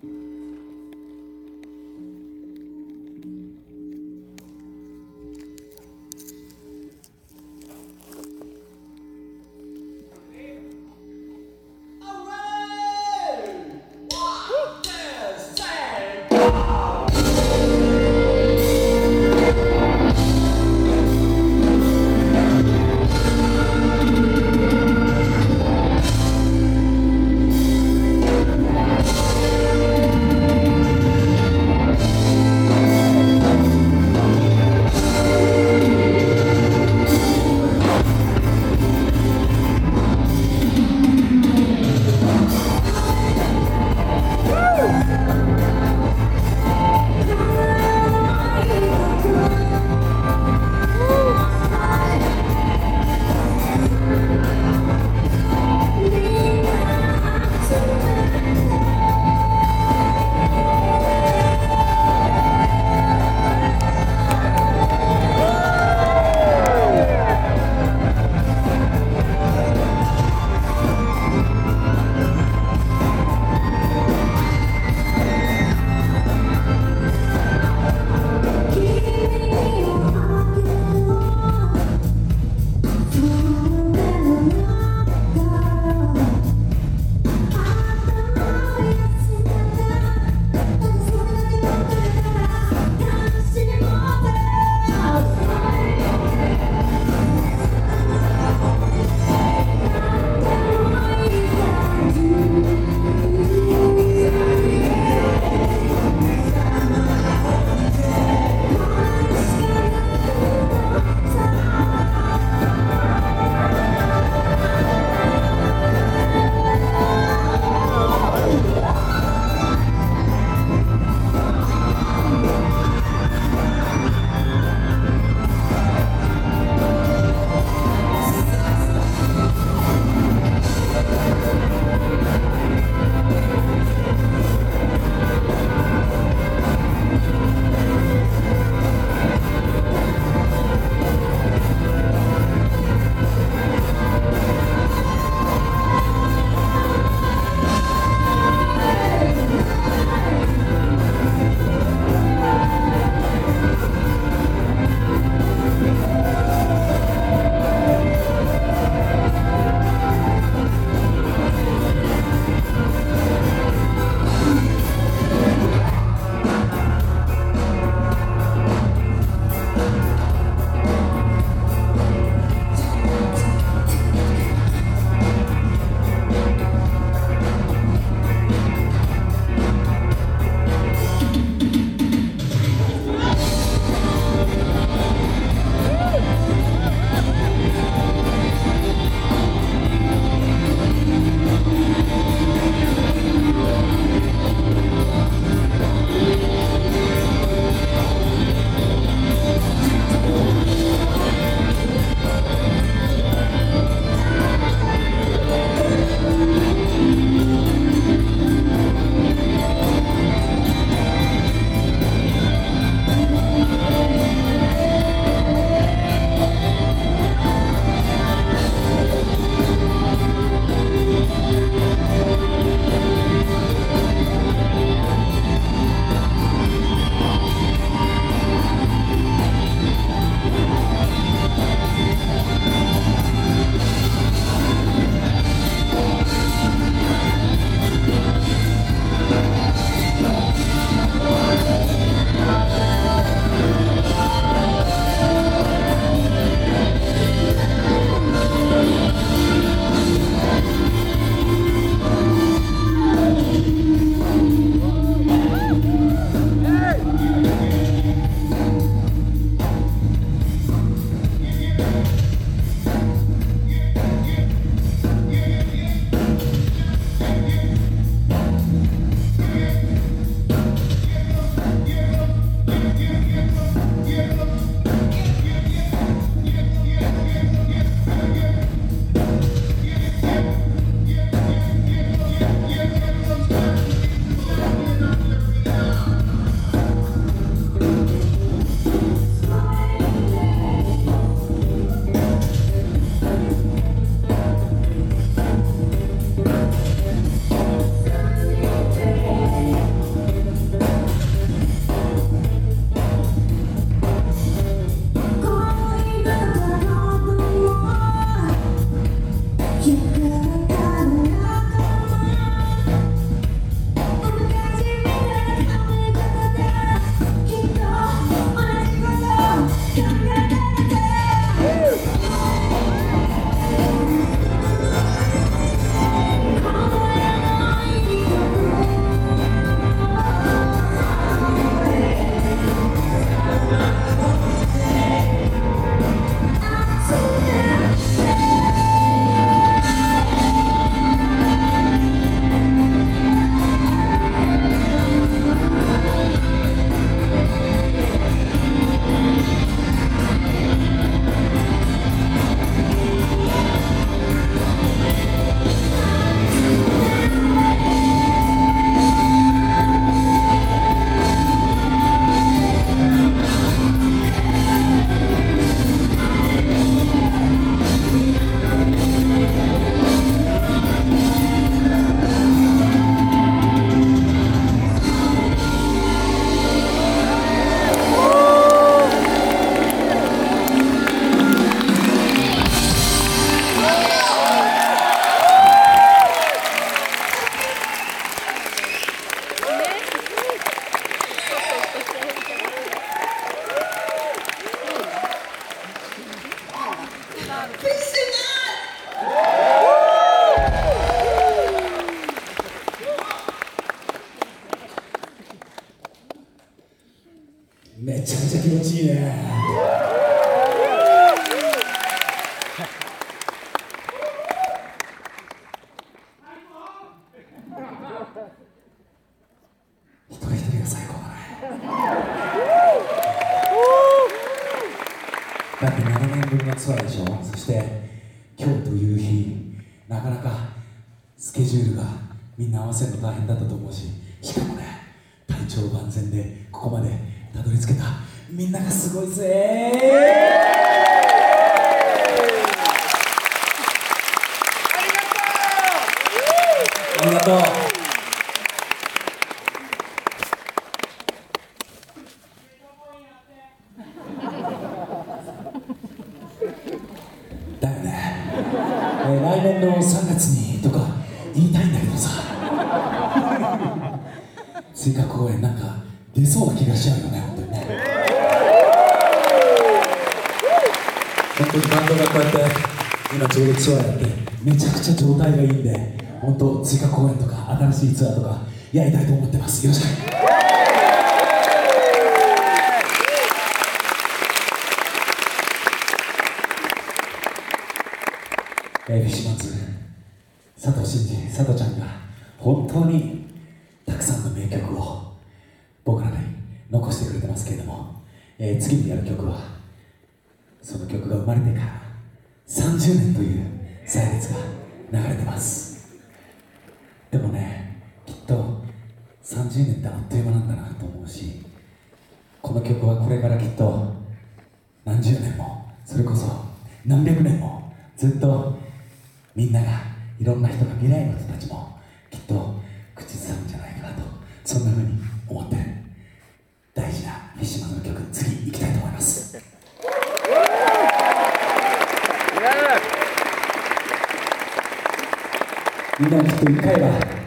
Oh! めちゃめちゃ気持ちいいね。一人一人が最高だねだって7年分のツアーでしょ？そして今日という日なかなかスケジュールがみんな合わせるの大変だったと思うししかもね体調万全でここまでた。どり着けた。みんながすごいぜ。ありがとう。だよね、えー来年の3月にとか言いたいんだけどさ。追加公演なんか出そうな気がしちゃうよね本当にね本当にバンドがこうやって今ちょうどツアーやってめちゃくちゃ状態がいいんで本当追加公演とか新しいツアーとかやりたいと思ってますよろしくえーフィッシュマンズ佐藤真二佐藤ちゃんが本当にたくさんの名曲を。僕らに残してくれてますけれども、えー次にやる曲はその曲が生まれてから30年という歳月が流れてます。でもねきっと30年ってあっという間なんだなと思うしこの曲はこれからきっと何十年もそれこそ何百年もずっとみんながいろんな人が未来の人たちもきっと口ずさむんじゃないかなと。そんなふうに思って大事なフィッシュマンの曲次行きたいと思いますみんなきっと一回は